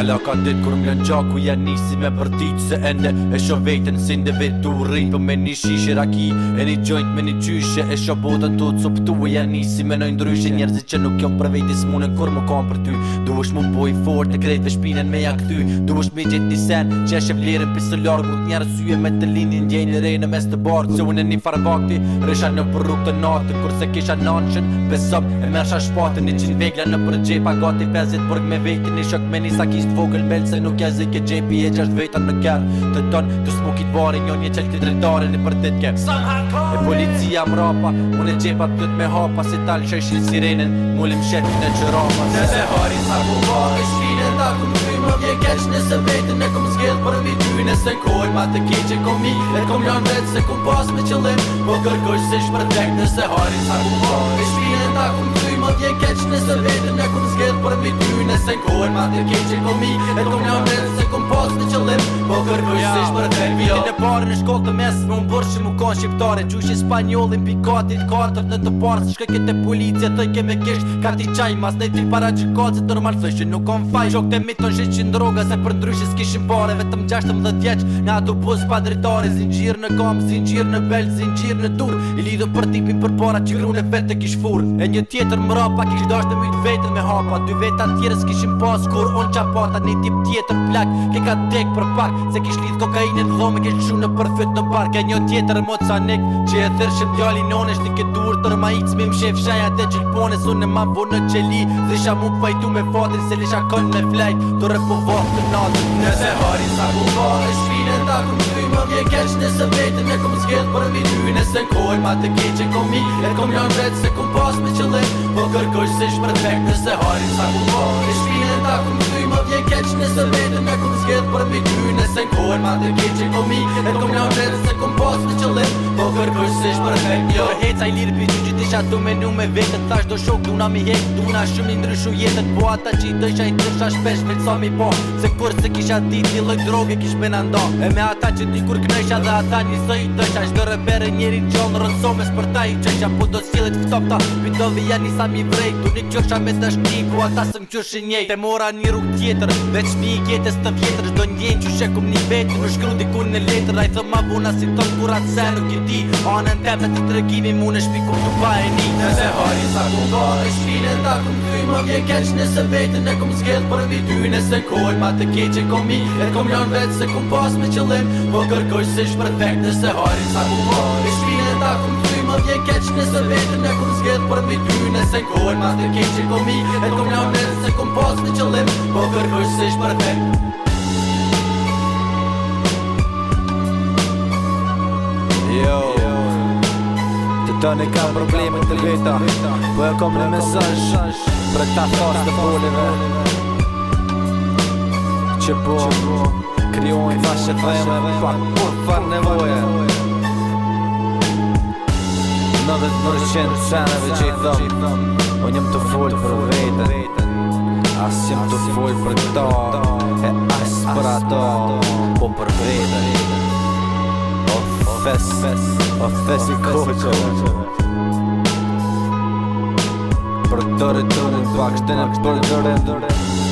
Ala ka dit kur nga gjaku ja nisi me përtit Se ende e sho vetën si ndë vetu rrit Për me një shishir e një joint me një qyshe E sho botën të të coptu e ja nisi me nëjnë dryshe Njerëzit që nuk jom për vetis mune kur më kam për ty Du është mu boj fort të krejt ve shpinën me ja ty Du është me gjithë një sen që e shëvlerën pisë largë Kut njerë syje me të lindin djejnë rej në mes të bardë Se une një farë vakti rësha në kisha mersha vegla gati 50 burg me me të vogël bel se nuk jazë ke gjepi e gjasht veta në ker Të tonë të smukit bari një një qelë këtë në për të të E policia mrapa rapa, unë e me hapa Se talë që ishin sirenen, mullim shetë në që Se se hari sa ku ka, e shkine ta ku më ty më vje keq Nëse vetën e kom për mi ty Nëse koj, ma të keqe kom mi E kom janë vetë se kum pas me qëllim Po kërkoj se shpërtek tek Nëse hari sa ku ka, ta ku më madje keq Nëse vetën e kum zgjedh për mi ty Nëse kohen madje keq e komi E të kom një mërë se kom pas në qëllim Po kërkoj si shpër të elbi jo Vitin e parë në shkollë të mesë Më më bërë që më kanë shqiptare Gjushi spanjollin pikatit kartër në të parë Se shkë policia të keme kisht Karti qaj mas në ti para që ka Se të normal së shë nuk kom faj Gjok të mi të nxit droga Se për ndryshë kishin pare Vetëm 16 vjeq Në ato pus pa dritare Zingjir në kam, zingjir në bel zingjir në dur I lidhë për tipin për para që grune vetë të kish fur E një tjetër trapa kishë dash të vetën me hapa Dy veta tjeres kishim pas kur on qapata Një tip tjetër plak, ke ka dek për pak Se kish lidh kokainet në dhome, kish shu në përfyt në park Ka një tjetër e moca që e thërshim djali nones Një dur ur të i cmim shef shaja dhe që lpone Su ma vonë në qeli, mu fajtu me fatin Se lisha kon me flajt, të repovohë të natë Nëse hari sa ku dhore, shpinën ta ku Ndje e kesh nëse vetën e kom s'ket për mi ty Nëse koj ma të ke që kom mi E kom janë vetë se kom pas me qëllet Po kërkosh se shpër të vekt nëse hajri sa ku po E shpire ta kom ty Më dje e kesh nëse vetën e kom s'ket për mi ty Nëse koj ma të ke që kom mi E kom janë vetë se kom pas me qëllet vogër përsisht për me jo Për hec i lirë për që t'isha të menu me vetët Thash do shok duna mi hek Duna shumë i ndryshu jetët Po ata që i dësha i tërsha shpesh me sa mi po Se kur se kisha dit Një lëk droge kish me nëndo E me ata që ti kur kënësha Dhe ata një së i dësha Shdo rëpe njeri qonë rësomes për ta i qëqa Po do s'jelit këto këta Pitovi janë i sami vrej Tu një qësha me të shki Ku ata së më qëshë njej Te mora një rrug tjetër Veç mi i kjetës të vjetër Shdo njenë qëshe shekum një vetë Në shkru kur në letër A i thëma vuna si tonë Kur atë se nuk i ti Anën të me të të regimi Mu në shpiku të pa e një Nëse hari sa ku vare Shpinën ta ku më ty Më vje keq nëse vetë Në kum zgjellë për vi ty Nëse koj ma të keq e kom E kom lën vetë se kum pas me qëllim Po kërkoj se shpërfekt Nëse hori sa ku vare e ta kum të më vje keq nëse vetë Në kur zgjedh për mi ty nëse kohen ma të keq e komi e të mlau nërë se kom pas në qëllim po kërkësh se ishë përfet Yo jo. Të të ka kam probleme të veta Po e kom në mesaj Për ta fos të bolive Që po Kriojnë fashe të dhejme Pak po far nevoje Pak kur far nevoje Nëdhët nërëqenë të qenëve që i thëmë Unë jëmë të folë për vete Asë të folë për to E asë për ato Po për vete O fes O fes i koqo Për të rëtunë Pak shtenë për të rëndurë